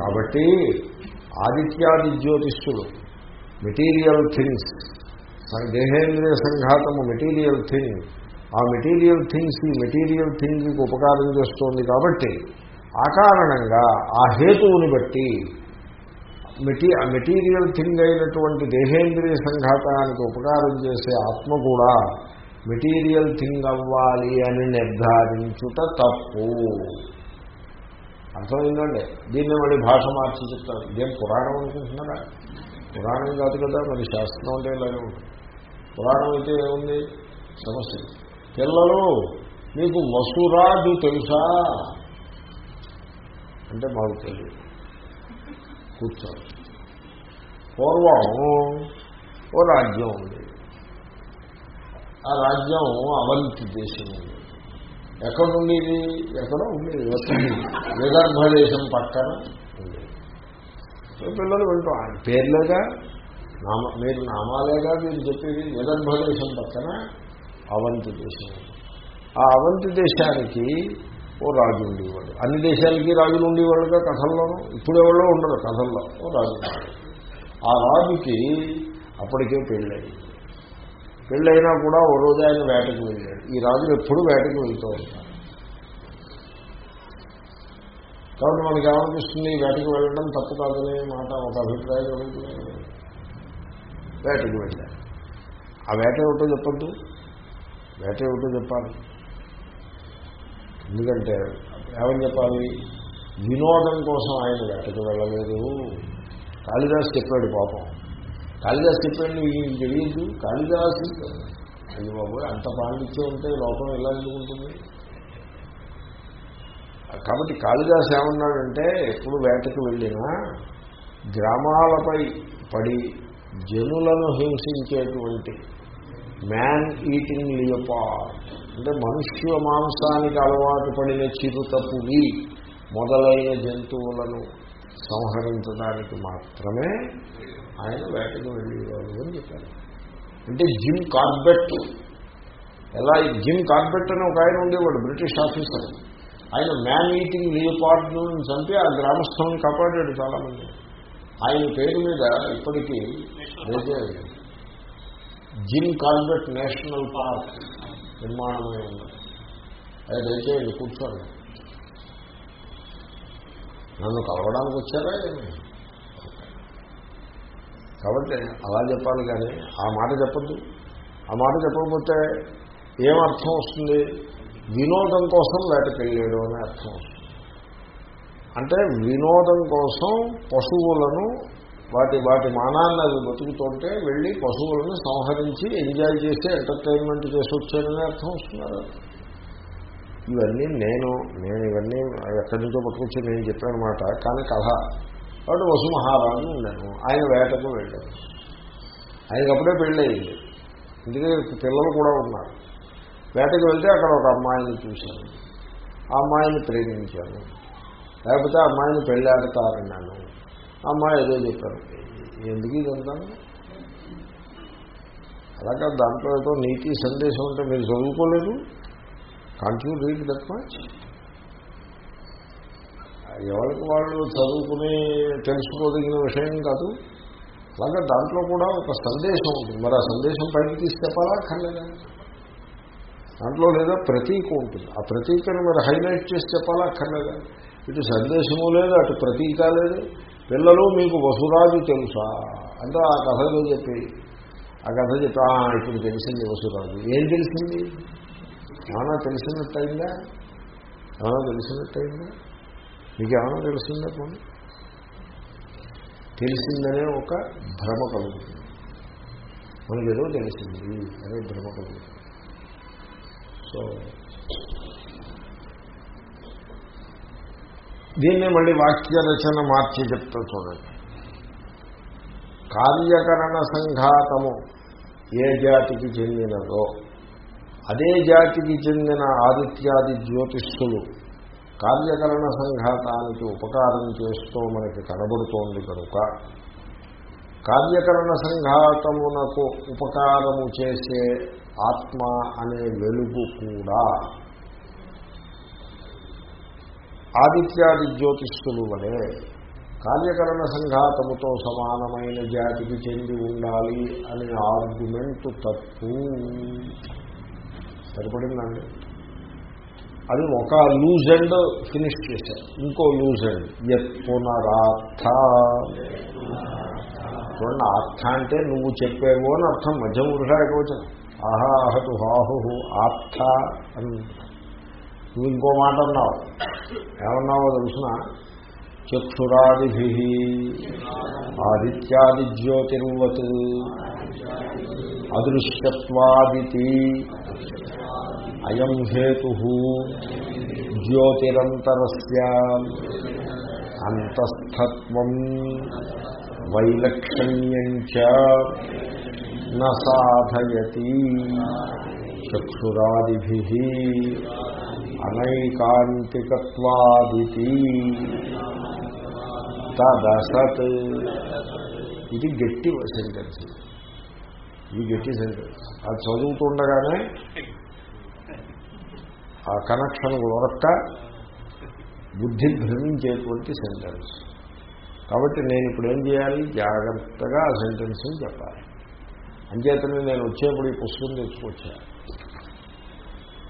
కాబట్టి ఆదిత్యాది జ్యోతిష్యులు మెటీరియల్ థింగ్స్ దేహేంద్రియ సంఘాతము మెటీరియల్ థింగ్ ఆ మెటీరియల్ థింగ్స్ ఈ మెటీరియల్ థింగ్కి ఉపకారం చేస్తోంది కాబట్టి ఆ కారణంగా ఆ హేతువుని బట్టి మెటీ మెటీరియల్ థింగ్ అయినటువంటి దేహేంద్రియ సంఘాతానికి ఉపకారం చేసే ఆత్మ కూడా మెటీరియల్ థింగ్ అవ్వాలి అని నిర్ధారించుట తప్పు. అర్థమైందండి? దీన్ని మళ్ళీ భాష మార్చి చెప్తారు ఇదేం పురాణం అనుకుంటున్నారా? పురాణం కాదు కదా మరి శాస్త్రం అంటే ఇలాగే ఉంటుంది? పురాణం అయితే ఏముంది? సమస్య. పిల్లలు మీకు వసురాజు తెలుసా? అంటే మాకు తెలియదు. కూర్చోండి. పూర్వం ఓ రాజ్యం ఉంది. ఆ రాజ్యం అవంతి దేశం ఉంది. ఎక్కడ ఉండేది? ఎక్కడో ఉండేది. విదర్భ దేశం పక్కన ఉండేది. పిల్లలు వింటూ ఆయన పేర్లేగా? నామ మీరు నామాలేగా మీరు చెప్పేది విదర్భ దేశం పక్కన అవంతి దేశం. ఆ అవంతి దేశానికి ఓ రాజు ఉండేవాడు. అన్ని దేశాలకి రాజులు ఉండేవాళ్ళుగా కథల్లోనూ. ఇప్పుడు ఎవరో ఉండరు కథల్లో ఓ రాజు ఆ రాజుకి అప్పటికే పెళ్ళయింది. పెళ్ళైనా కూడా ఓ రోజు ఆయన వేటకు వెళ్ళాడు. ఈ రాజులు ఎప్పుడూ వేటకు వెళ్తూ ఉంటారు కాబట్టి మనకి ఏమనిపిస్తుంది వేటకు వెళ్ళడం తప్పు కాదనే మాట ఒక అభిప్రాయం కలుగుతుంది వేటకు వెళ్ళాడు. ఆ వేట ఏమిటో చెప్పద్దు. వేట ఏమిటో చెప్పాలి. ఎందుకంటే ఏమని చెప్పాలి? వినోదం కోసం ఆయన వేటకు వెళ్ళలేదు. కాళిదాస్ చెప్పాడు పాపం. కాళిదాస్ చెప్పాడు నీకు తెలియదు. కాళిదాస్ అయ్యి బాబు అంత పాండిత్యం ఉంటే లోకం ఎలా ఎందుకుంటుంది? కాబట్టి కాళిదాస్ ఏమన్నాడంటే ఎప్పుడు వేటకు వెళ్ళినా గ్రామాలపై పడి జనులను హింసించేటువంటి మ్యాన్ ఈటింగ్ లియోపార్ అంటే మనుష్య మాంసానికి అలవాటు పడిన చిరుతపులి మొదలైన జంతువులను సంహరించడానికి మాత్రమే ఆయన వేటకు వెళ్ళేవారు అని చెప్పారు. అంటే జిమ్ కార్బెట్ ఎలా జిమ్ కార్బెట్ అని ఒక ఆయన ఉండేవాడు బ్రిటిష్ ఆఫీసర్. ఆయన మ్యాన్ ఈటింగ్ లియోపార్డ్ను చంపి ఆ గ్రామస్థులను కాపాడాడు చాలామంది. ఆయన పేరు మీద ఇప్పటికీ రేజే జిమ్ కార్బెట్ నేషనల్ పార్క్ నిర్మాణమై ఉంది. అది దయచేయండి కూర్చోండి. నన్ను కలవడానికి వచ్చారా ఏమి? కాబట్టి అలా చెప్పాలి కానీ ఆ మాట చెప్పద్దు. ఆ మాట చెప్పకపోతే ఏమర్థం వస్తుంది? వినోదం కోసం వేటకెళ్ళాడు అనే అర్థం వస్తుంది. అంటే వినోదం కోసం పశువులను వాటి వాటి మానాన్ని అది బతుకుతుంటే వెళ్ళి పశువులను సంహరించి ఎంజాయ్ చేసి ఎంటర్టైన్మెంట్ చేసి వచ్చానని అర్థం వస్తున్నారు. ఇవన్నీ నేను నేను ఇవన్నీ ఎక్కడి నుంచో పట్టుకొచ్చి నేను చెప్పాను మాట కానీ కథ. కాబట్టి వసు మహారాజు ఉన్నాను ఆయన వేటకు వెళ్ళాను ఆయనకి అప్పుడే పెళ్ళయింది. ఇందుకే పిల్లలు కూడా ఉన్నారు. వేటకు వెళ్తే అక్కడ ఒక అమ్మాయిని చూశాను ఆ అమ్మాయిని ప్రేమించాను లేకపోతే అమ్మాయిని పెళ్ళాడతారన్నాను. ఆ ఏదో చెప్పారు. ఎందుకు ఇదంతా అలాగే దాంట్లో ఏదో నీతి సందేశం ఉంటే మీరు చదువుకోలేదు. Can't you read that much ఎవరికి వాళ్ళు చదువుకుని తెలుసుకోదగిన విషయం కాదు. అలాగే దాంట్లో కూడా ఒక సందేశం ఉంటుంది మరి ఆ సందేశం పైకి తీసి చెప్పాలా అక్కర్లేదా దాంట్లో లేదా ప్రతీక ఉంటుంది. ఆ ప్రతీకను మరి హైలైట్ చేసి చెప్పాలా? అక్కర్లేదా ఇటు సందేశము లేదు అటు ప్రతీక లేదు. పిల్లలు మీకు వసురాజు తెలుసా? అంటే ఆ కథలో చెప్పి ఆ కథ చెప్పి ఇప్పుడు తెలిసింది వసురాజు. ఏం తెలిసింది? ఏమన్నా తెలిసినట్టయిందా? తెలిసినట్టు తెలిసినట్టయిందా? మీకు ఏమైనా తెలిసిందా కొన్ని తెలిసిందనే ఒక భ్రమ కలుగుతుంది. మనకి ఏదో తెలిసింది అనే భ్రమ కలుగుతుంది. సో దీన్ని మళ్ళీ వాక్య రచన మార్చి చెప్తా చూడండి. కార్యకరణ సంఘాతము ఏ జాతికి చెందినదో అదే జాతికి చెందిన ఆదిత్యాది జ్యోతిష్కులు కార్యకరణ సంఘాతానికి ఉపకారం చేస్తూ మనకి కనబడుతోంది కనుక కార్యకరణ సంఘాతమునకు ఉపకారము చేసే ఆత్మ అనే వెలుగు కూడా ఆదిత్యాది జ్యోతిష్కులు వలె కార్యకరణ సంఘాతముతో సమానమైన జాతికి చెంది ఉండాలి అనే ఆర్గ్యుమెంట్ తప్పు. సరిపడిందండి? అది ఒక లూజ్ ఎండ్ ఫినిష్ చేశారు. ఇంకో లూజ్ ఎండ్ ఎత్ పునరార్థ చూడండి అర్థ అంటే నువ్వు చెప్పేవో అని అర్థం. మధ్య పురుష ఆహా అహతు హాహు ఆర్థ అని నువ్వు ఇంకో మాట అన్నావు. ఏమన్నావో తెలుసిన? చక్షురాదిభి ఆదిత్యాది జ్యోతిర్వత్ అదృశ్యత్వాదితి. అయం హేతు. జ్యోతిరంతరస్య. అంతస్థత్వం వైలక్షణ్యం చ. న సాధయతి. చక్షురాదిభి అనైకాంతికత్వాదితి తదసత్. ఇది గట్టి సెంటెన్స్. ఇది గట్టి సెంటెన్స్. అది చదువుతుండగానే ఆ కనెక్షన్ ఉరక్క బుద్ధి భ్రమించేటువంటి సెంటెన్స్. కాబట్టి నేను ఇప్పుడు ఏం చేయాలి? జాగ్రత్తగా ఆ సెంటెన్స్ని చెప్పాలి. అంచేతనే నేను వచ్చేప్పుడు ఈ పుస్తకం తెచ్చుకొచ్చాను.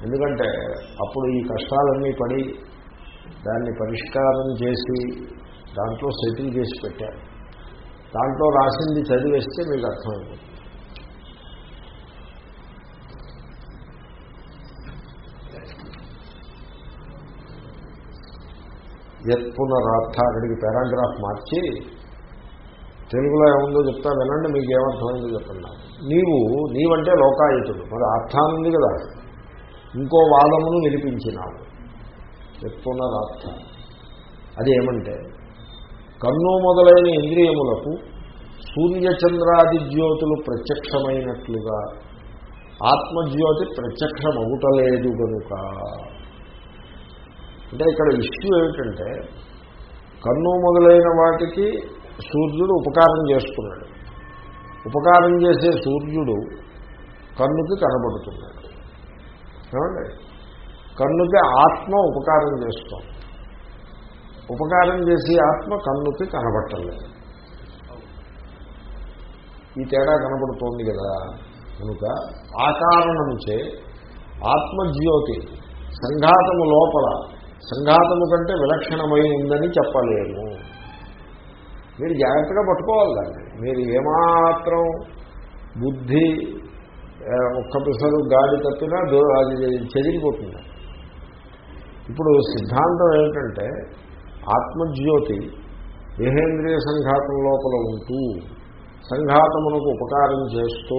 ఎందుకంటే అప్పుడు ఈ కష్టాలన్నీ పడి దాన్ని పరిష్కారం చేసి దాంట్లో సెటిల్ చేసి పెట్టారు. దాంట్లో రాసింది చదివేస్తే మీకు అర్థమైపోతుంది ఎత్పునరార్థ అక్కడికి పారాగ్రాఫ్ మార్చి తెలుగులో ఏముందో చెప్తా వినండి మీకు ఏమర్థమైందో చెప్పండి నీవు నీవంటే లోకాయుతుడు. మరి అర్థం ఉంది కదా. ఇంకో వాదమును వినిపించినావు యత్పునరార్థ అది ఏమంటే కన్ను మొదలైన ఇంద్రియములకు సూర్యచంద్రాది జ్యోతులు ప్రత్యక్షమైనట్లుగా ఆత్మజ్యోతి ప్రత్యక్షమవుటలేదు కనుక అంటే ఇక్కడ ఇష్యూ ఏమిటంటే కన్ను మొదలైన వాటికి సూర్యుడు ఉపకారం చేస్తున్నాడు. ఉపకారం చేసే సూర్యుడు కన్నుకి కనబడుతున్నాడు. ఏమండి? కన్నుకి ఆత్మ ఉపకారం చేస్తాం. ఉపకారం చేసి ఆత్మ కన్నుకి కనబట్టలేదు ఈ తేడా కనబడుతోంది కదా. కనుక ఆ కారణంచే ఆత్మజ్యోతి సంఘాతము లోపల సంఘాతము కంటే విలక్షణమై ఉందని చెప్పలేము. మీరు జాగ్రత్తగా పట్టుకోవాలి దాన్ని. మీరు ఏమాత్రం బుద్ధి ఒక్క పిసరు గాడి తప్పినా అది చెదిరిపోతుంది. ఇప్పుడు సిద్ధాంతం ఏమిటంటే ఆత్మజ్యోతి దేహేంద్రియ సంఘాతం లోపల ఉంటూ సంఘాతమునకు ఉపకారం చేస్తూ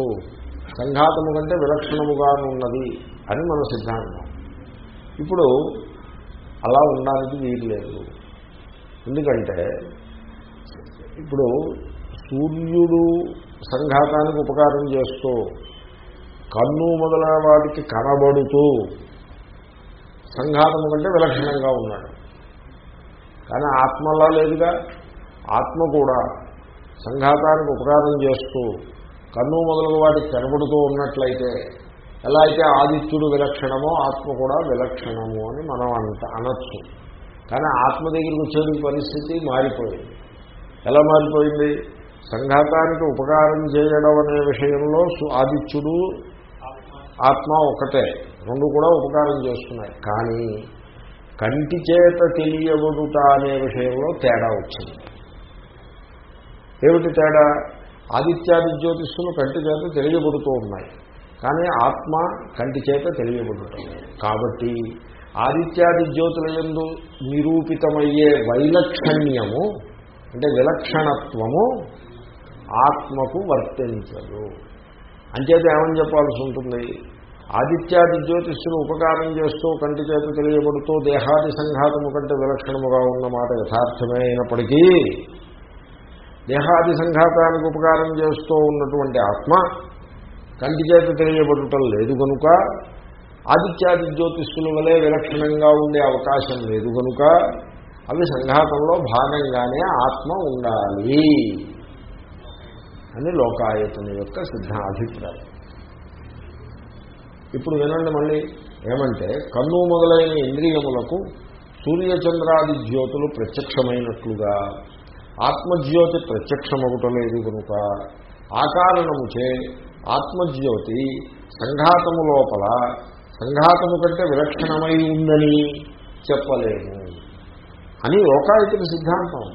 సంఘాతము కంటే విలక్షణముగా ఉన్నది అని మన సిద్ధాంతం. ఇప్పుడు అలా ఉండడానికి వీలు లేదు. ఎందుకంటే ఇప్పుడు సూర్యుడు సంఘాతానికి ఉపకారం చేస్తూ కన్ను మొదలైన వాటికి కనబడుతూ సంఘాతము కంటే విలక్షణంగా ఉన్నాడు. కానీ ఆత్మలా లేదుగా. ఆత్మ కూడా సంఘాతానికి ఉపకారం చేస్తూ కన్ను మొదలగు వాటికి కనబడుతూ ఉన్నట్లయితే ఎలా అయితే ఆదిత్యుడు విలక్షణమో ఆత్మ కూడా విలక్షణము అని మనం అంత అనొచ్చు. కానీ ఆత్మ దగ్గరికి వచ్చే పరిస్థితి మారిపోయింది. ఎలా మారిపోయింది? సంఘాతానికి ఉపకారం చేయడం అనే విషయంలో ఆదిత్యుడు ఆత్మ ఒకటే రెండు కూడా ఉపకారం చేస్తున్నాయి. కానీ కంటి చేత తెలియబడుట అనే విషయంలో తేడా వచ్చింది. ఏమిటి తేడా? ఆదిత్యాది జ్యోతిష్లు కంటి చేత తెలియబడుతూ ఉన్నాయి. కానీ ఆత్మ కంటి చేత తెలియబడుతుంది కాబట్టి ఆదిత్యాది జ్యోతుల ఎందు నిరూపితమయ్యే వైలక్షణ్యము అంటే విలక్షణత్వము ఆత్మకు వర్తించదు. అంచేత ఏమని చెప్పాల్సి ఉంటుంది? ఆదిత్యాది జ్యోతిష్యులు ఉపకారం చేస్తూ కంటి చేత తెలియబడుతూ దేహాది సంఘాతము కంటే విలక్షణముగా ఉన్నమాట యథార్థమే అయినప్పటికీ దేహాది సంఘాతానికి ఉపకారం చేస్తూ ఉన్నటువంటి ఆత్మ కంటి చేత తెలియబడటం లేదు కనుక ఆదిత్యాది జ్యోతిష్యుల వలె విలక్షణంగా ఉండే అవకాశం లేదు కనుక అవి సంఘాతంలో భాగంగానే ఆత్మ ఉండాలి. అని లోకాయతం యొక్క సిద్ధాభిప్రాయం. ఇప్పుడు వినండి మళ్ళీ ఏమంటే కన్ను మొదలైన ఇంద్రియములకు సూర్యచంద్రాది జ్యోతులు ప్రత్యక్షమైనట్లుగా ఆత్మజ్యోతి ప్రత్యక్షమవుటలేదు కనుక ఆ కారణముచే ఆత్మజ్యోతి సంఘాతము లోపల సంఘాతము కంటే విలక్షణమై ఉందని చెప్పలేము అని లోకాయుతుడి సిద్ధాంతం.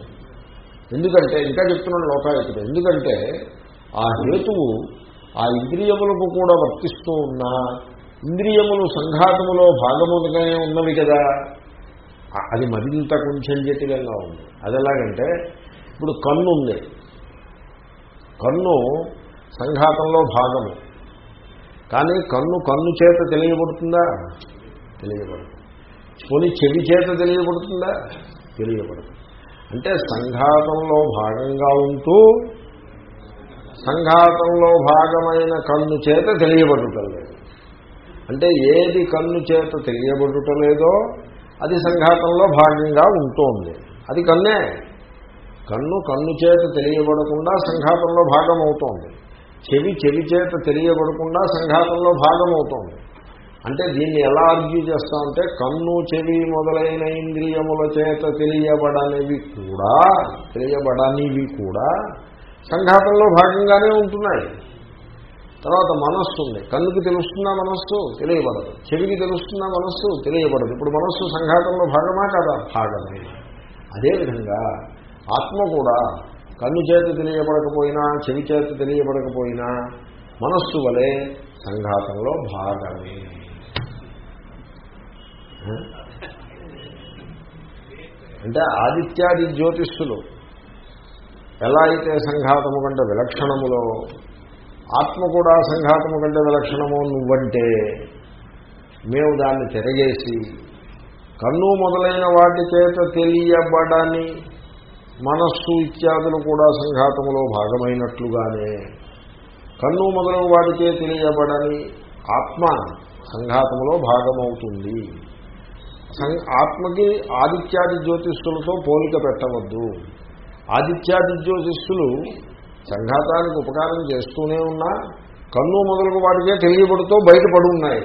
ఎందుకంటే ఇంకా చెప్తున్నాడు లోకాయుతుడు ఎందుకంటే ఆ హేతువు ఆ ఇంద్రియములకు కూడా వర్తిస్తూ ఉన్నా ఇంద్రియములు సంఘాతములో భాగములుగానే ఉన్నవి కదా. అది మరింత కొంచెం జటిలంగా ఉంది. అది ఎలాగంటే ఇప్పుడు కన్ను ఉంది. కన్ను సంఘాతంలో భాగము. కానీ కన్ను కన్ను చేత తెలియబడుతుందా? తెలియబడుతుంది కొని చెవి చేత తెలియబడుతుందా? తెలియబడుతుంది అంటే సంఘాతంలో భాగంగా ఉంటూ సంఘాతంలో భాగమైన కన్ను చేత తెలియబడుటలేదు అంటే ఏది కన్ను చేత తెలియబడుటలేదో అది సంఘాతంలో భాగంగా ఉంటుంది. అది కన్నే. కన్ను కన్ను చేత తెలియబడకుండా సంఘాతంలో భాగం అవుతోంది చెవి చెవి చేత తెలియబడకుండా సంఘాతంలో భాగం అవుతోంది అంటే దీన్ని ఎలా ఆర్గ్యూ చేస్తామంటే కన్ను చెవి మొదలైన ఇంద్రియముల చేత తెలియబడనివి కూడా తెలియబడనివి కూడా సంఘాతంలో భాగంగానే ఉంటున్నాయి. తర్వాత మనస్సు ఉంది. కన్నుకి తెలుస్తుందా మనస్సు? తెలియబడదు. చెవికి తెలుస్తుందా మనస్సు? తెలియబడదు. ఇప్పుడు మనస్సు సంఘాతంలో భాగమా కదా? భాగమే. అదేవిధంగా ఆత్మ కూడా కన్ను చేత తెలియబడకపోయినా చెవి చేత తెలియబడకపోయినా మనస్సు వలె సంఘాతంలో భాగమే. అంటే ఆదిత్యాది జ్యోతిష్సులు ఎలా అయితే సంఘాతము కంటే విలక్షణములో ఆత్మ కూడా సంఘాతము కంటే విలక్షణము నువ్వంటే మేము దాన్ని తిరగేసి కన్ను మొదలైన వాటి చేత తెలియబడని మనస్సు ఇత్యాదులు కూడా సంఘాతములో భాగమైనట్లుగానే కన్ను మొదలైన వాటికే తెలియబడని ఆత్మ సంఘాతములో భాగమవుతుంది. ఆత్మకి ఆదిత్యాది జ్యోతిష్కులతో పోలిక పెట్టవద్దు. ఆదిత్యాది జ్యోతిష్కులు సంఘాతానికి ఉపకారం చేస్తూనే ఉన్నా కన్ను మొదలగు వాటికే తెలియబడుతూ బయటపడి ఉన్నాయి.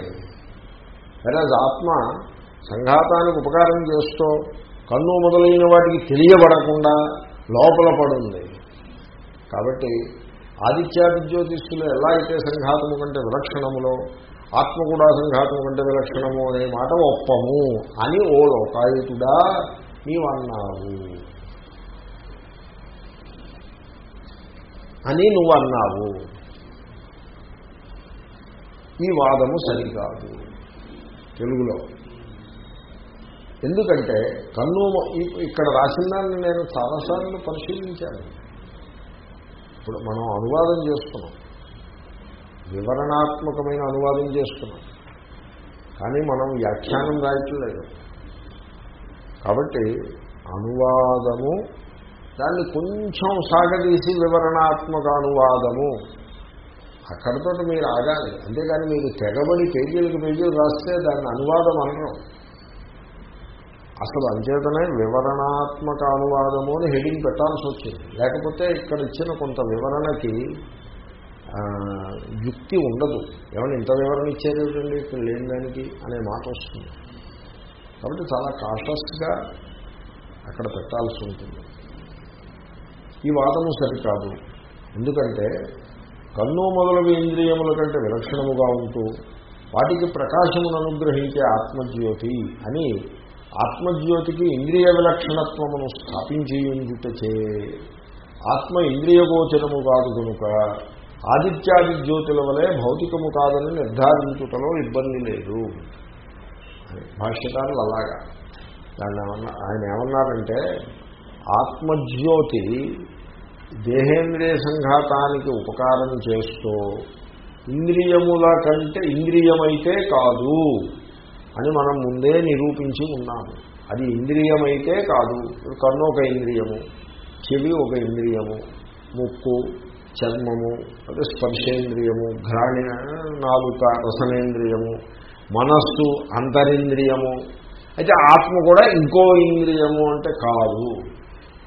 వెరాజ్ ఆత్మ సంఘాతానికి ఉపకారం చేస్తూ కన్ను మొదలైన వాటికి తెలియబడకుండా లోపల పడుంది. కాబట్టి ఆదిత్యాది జ్యోతిష్కులు ఎలా అయితే సంఘాతము కంటే విలక్షణములో ఆత్మ కూడా సంఘాతం కంటే విలక్షణము అనే మాట ఒప్పము అని ఓ లోకాయుతుడా నీవన్నావు. అని నువ్వు అన్నావు ఈ వాదము సరికాదు తెలుగులో. ఎందుకంటే కన్ను ఇక్కడ రాసిన దాన్ని నేను చాలాసార్లు పరిశీలించాను. ఇప్పుడు మనం అనువాదం చేస్తున్నాం. వివరణాత్మకమైన అనువాదం చేస్తున్నాం. కానీ మనం వ్యాఖ్యానం రాయట్లేదు. కాబట్టి అనువాదము దాన్ని కొంచెం సాగదీసి వివరణాత్మక అనువాదము. అక్కడితో మీరు ఆగాలి. అంతేకాని మీరు తెగబడి పేజీలకు పేజీలు రాస్తే దాన్ని అనువాదం అనరు. అసలు అంచేతనే వివరణాత్మక అనువాదము అని హెడింగ్ పెట్టాల్సి వచ్చింది. లేకపోతే ఇక్కడ ఇచ్చిన కొంత వివరణకి యుక్తి ఉండదు. ఏమన్నా ఇంత వివరణ ఇచ్చారు ఏమిటండి? ఇక్కడ లేని దానికి అనే మాట వస్తుంది. కాబట్టి చాలా కాషస్గా అక్కడ పెట్టాల్సి ఉంటుంది. ఈ వాదము సరికాదు. ఎందుకంటే కన్ను మొదలగు ఇంద్రియముల కంటే విలక్షణముగా ఉంటూ వాటికి ప్రకాశమును అనుగ్రహించే ఆత్మజ్యోతి అని ఆత్మజ్యోతికి ఇంద్రియ విలక్షణత్వమును స్థాపించేయుటచే ఆత్మ ఇంద్రియగోచరము కాదు కనుక ఆదిత్యాది జ్యోతుల వలె భౌతికము కాదని నిర్ధారించుటలో ఇబ్బంది లేదు. భాష్యకారులు అలాగా. దాన్ని ఏమన్నా ఆయన ఏమన్నారంటే ఆత్మజ్యోతి దేహేంద్రియ సంఘాతానికి ఉపకారం చేస్తూ ఇంద్రియముల కంటే ఇంద్రియమైతే కాదు అని మనం ముందే నిరూపించి ఉన్నాము. అది ఇంద్రియమైతే కాదు. కన్ను ఒక ఇంద్రియము చెవి ఒక ఇంద్రియము ముక్కు చర్మము అదే స్పర్శేంద్రియము ఘ్రాణి నాలుక రసనేంద్రియము మనస్సు అంతరింద్రియము. అయితే ఆత్మ కూడా ఇంకో ఇంద్రియము అంటే కాదు.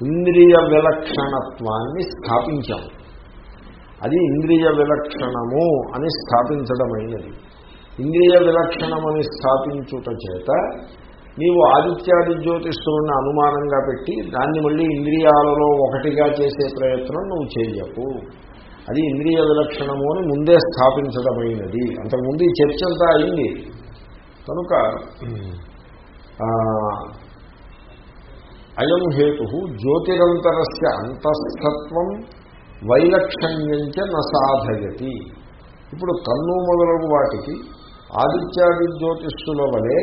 ఇంద్రియ విలక్షణత్వాన్ని స్థాపించాము. అది ఇంద్రియ విలక్షణము అని స్థాపించడమైనది. ఇంద్రియ విలక్షణమని స్థాపించుట చేత నీవు ఆదిత్యాది జ్యోతిష్ఠులను అనుమానంగా పెట్టి దాన్ని మళ్ళీ ఇంద్రియాలలో ఒకటిగా చేసే ప్రయత్నం నువ్వు చేయకు. అది ఇంద్రియ విలక్షణము అని ముందే స్థాపించడమైనది అంతకుముందు ఈ చర్చ అంతా అయింది. కనుక అయం హేతు జ్యోతిరంతరస్ అంతస్థత్వం వైలక్షణ్యంచ నసాధయతి ఇప్పుడు కన్ను మొదలగు వాటికి ఆదిత్యాది జ్యోతిష్ఠుల వలె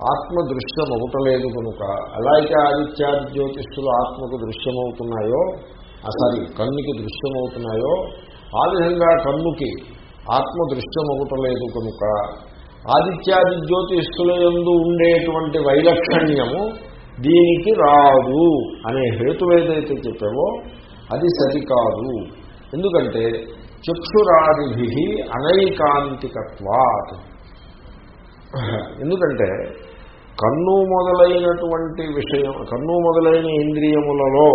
ఆత్మ దృశ్యమవుతలేదు కనుక ఎలా అయితే ఆదిత్యాద్యోతిష్ఠులు ఆత్మకు దృశ్యమవుతున్నాయో సారీ కన్నుకి దృశ్యమవుతున్నాయో ఆ విధంగా కన్నుకి ఆత్మ దృశ్యమవుతలేదు కనుక ఆదిత్యాది జ్యోతిష్ఠుల ఎందు ఉండేటువంటి వైలక్షణ్యము దీనికి రాదు అనే హేతు ఏదైతే చెప్పావో అది సరికాదు ఎందుకంటే చక్షురాదిభి అనైకాంతికత్వాత్. ఎందుకంటే కన్ను మొదలైనటువంటి విషయం కన్ను మొదలైన ఇంద్రియములలో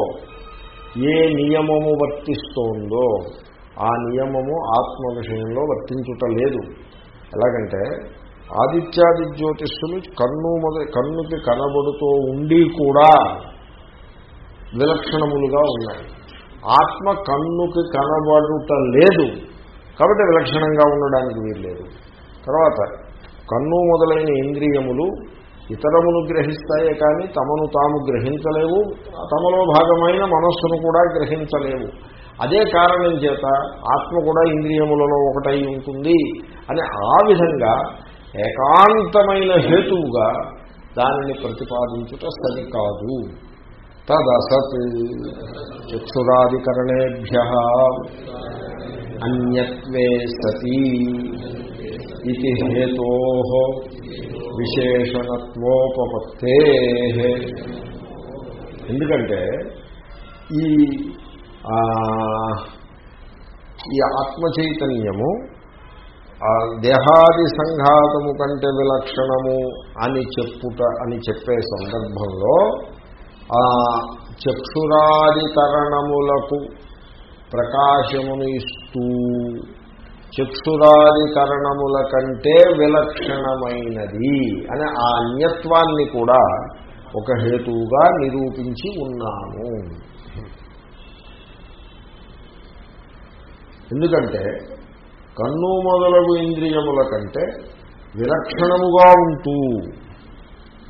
ఏ నియమము వర్తిస్తోందో ఆ నియమము ఆత్మ విషయంలో వర్తించుట లేదు. ఎలాగంటే ఆదిత్యాది జ్యోతిష్యులు కన్ను మొద కన్నుకి కనబడుతూ ఉండి కూడా విలక్షణములుగా ఉన్నాయి. ఆత్మ కన్నుకి కనబడుట లేదు. కాబట్టి విలక్షణంగా ఉండడానికి వీల్లేదు. తర్వాత కన్ను మొదలైన ఇంద్రియములు ఇతరమును గ్రహిస్తాయే కానీ తమను తాము గ్రహించలేవు తమలో భాగమైన మనస్సును కూడా గ్రహించలేవు. అదే కారణం చేత ఆత్మ కూడా ఇంద్రియములలో ఒకటై ఉంటుంది అని ఆ విధంగా ఏకాంతమైన హేతువుగా దానిని ప్రతిపాదించుట సరికాదు తదసత్ చక్షురాధికరణేభ్య అన్యత్వే సతీ. ఇది హేతో విశేషణత్వోపత్తే ఎందుకంటే ఈ ఈ ఆత్మ చైతన్యము దేహాది సంఘాతము కంటే విలక్షణము అని చెప్పుట అని చెప్పే సందర్భంలో చక్షురాదికరణములకు ప్రకాశమును ఇస్తూ చక్షురాధికరణముల కంటే విలక్షణమైనది అనే ఆ అన్యత్వాన్ని కూడా ఒక హేతువుగా నిరూపించి ఉన్నాము. ఎందుకంటే కన్ను మొదలగు ఇంద్రియముల కంటే విలక్షణముగా ఉంటూ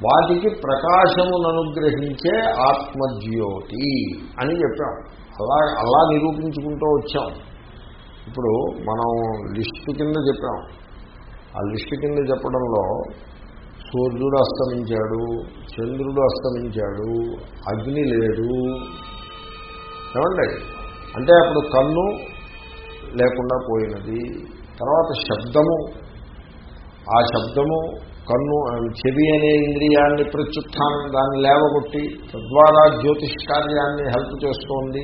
వాటికి ప్రకాశమును అనుగ్రహించే ఆత్మజ్యోతి అని చెప్పాం. అలా అలా నిరూపించుకుంటూ వచ్చాం. ఇప్పుడు మనం లిస్టు కింద చెప్పాం. ఆ లిస్టు కింద చెప్పడంలో సూర్యుడు అస్తమించాడు చంద్రుడు అస్తమించాడు అగ్ని లేడు. ఏమండి? అంటే అప్పుడు కన్ను లేకుండా పోయినది తర్వాత శబ్దము. ఆ శబ్దము కన్ను చెవి అనే ఇంద్రియాన్ని ప్రత్యుత్థానం దాన్ని లేవగొట్టి తద్వారా జ్యోతిష్ కార్యాన్ని హెల్ప్ చేస్తోంది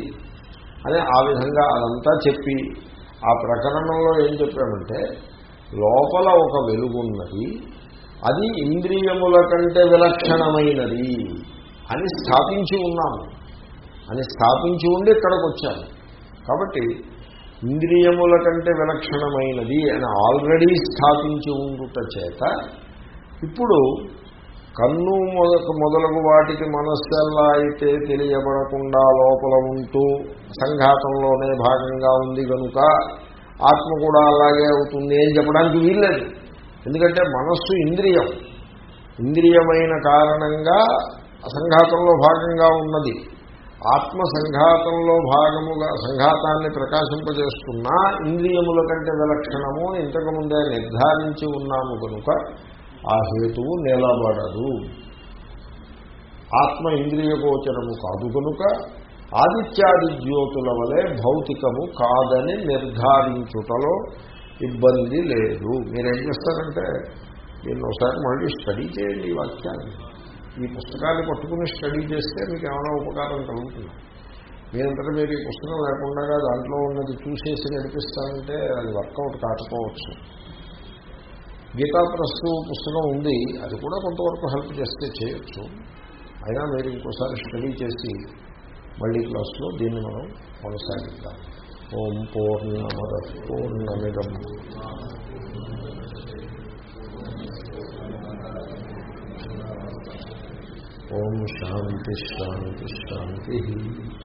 అని ఆ విధంగా అదంతా చెప్పి ఆ ప్రకరణంలో ఏం చెప్పామంటే లోపల ఒక వెలుగున్నది అది ఇంద్రియముల కంటే విలక్షణమైనది అని స్థాపించి ఉన్నాము. అని స్థాపించి ఉండి ఇక్కడికి వచ్చాను కాబట్టి ఇంద్రియముల కంటే విలక్షణమైనది అని ఆల్రెడీ స్థాపించి ఉండుట చేత ఇప్పుడు కన్ను మొదటి మొదలగు వాటికి మనస్సు ఎలా అయితే తెలియబడకుండా లోపల ఉంటూ సంఘాతంలోనే భాగంగా ఉంది కనుక ఆత్మ కూడా అలాగే అవుతుంది అని చెప్పడానికి వీల్లేదు. ఎందుకంటే మనస్సు ఇంద్రియం. ఇంద్రియమైన కారణంగా సంఘాతంలో భాగంగా ఉన్నది. ఆత్మ సంఘాతంలో భాగముగా సంఘాతాన్ని ప్రకాశింపజేస్తున్నా ఇంద్రియముల కంటే విలక్షణము ఇంతకుముందే నిర్ధారించి ఉన్నాము కనుక ఆ హేతువు నిలబడదు. ఆత్మ ఇంద్రియ గోచరము కాదు కనుక ఆదిత్యాది జ్యోతుల వలె భౌతికము కాదని నిర్ధారించుటలో ఇబ్బంది లేదు. మీరేం చేస్తారంటే దీన్ని ఒకసారి మళ్ళీ స్టడీ చేయండి ఈ వాక్యాన్ని. ఈ పుస్తకాన్ని పట్టుకుని స్టడీ చేస్తే మీకు ఏమైనా ఉపకారం కలుగుతుంది. మీరంతా మీరు ఈ పుస్తకం లేకుండా దాంట్లో ఉన్నది చూసేసి నడిపిస్తానంటే అది వర్కౌట్ కాకపోవచ్చు. గీతా ప్రస్తు పుస్తకం ఉంది అది కూడా కొంతవరకు హెల్ప్ చేస్తే చేయొచ్చు. అయినా మీరు ఇంకోసారి స్టడీ చేసి మళ్ళీ క్లాస్లో దీన్ని మనం కొనసాగిద్దాం. ఓం పూర్ణమద పూర్ణమిదం. ఓం శాంతి శాంతి శాంతి.